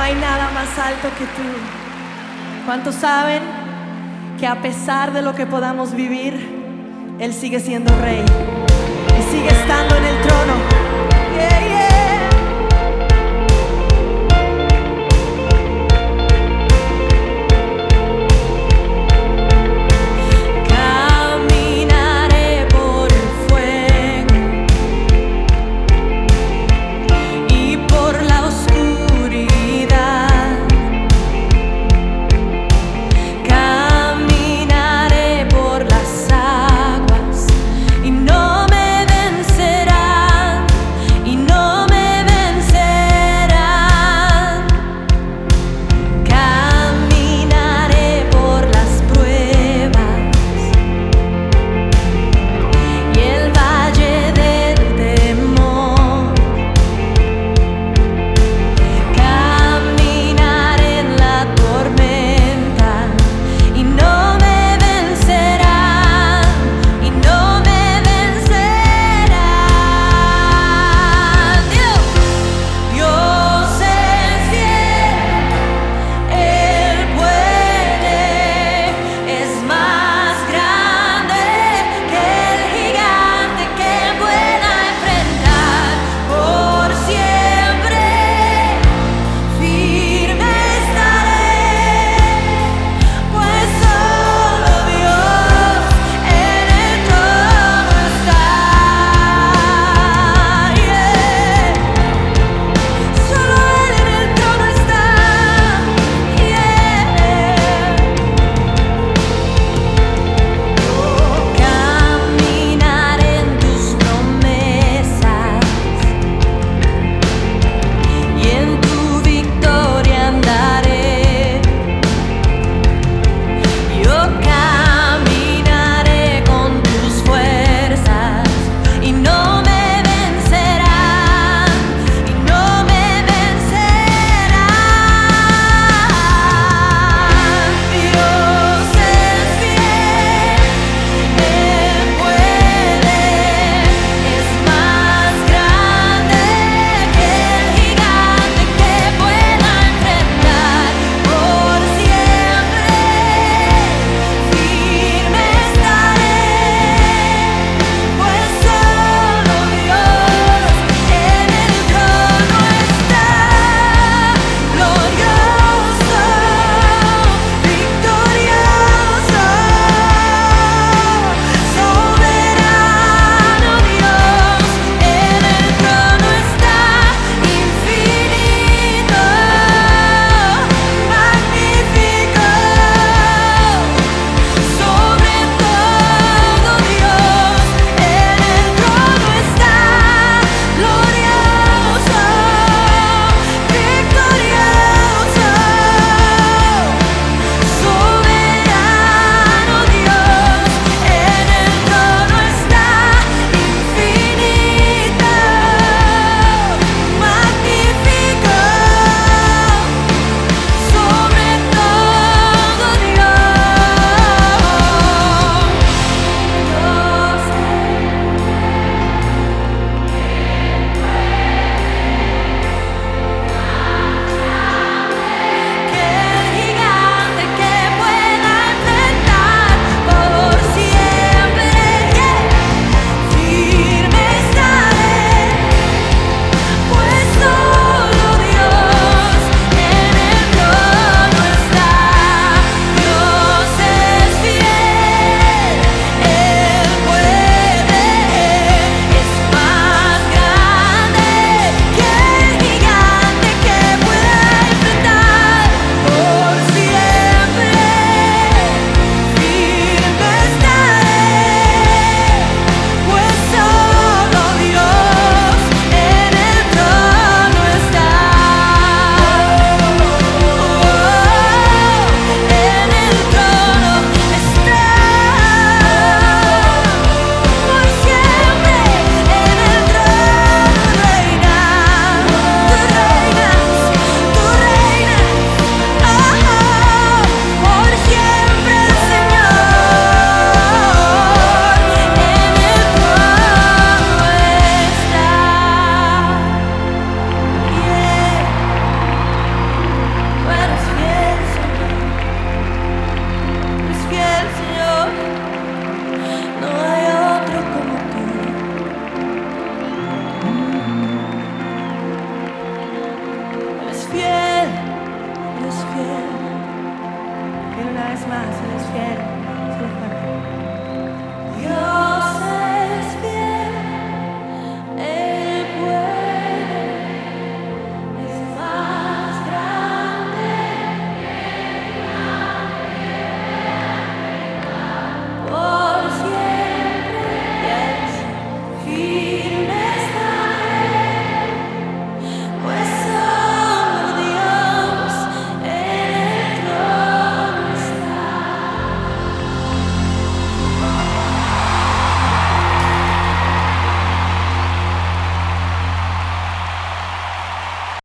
no hay nada más alto que tú. ¿Cuántos saben que a pesar de lo que podamos vivir, Él sigue siendo rey y sigue estando más, Él es fiel.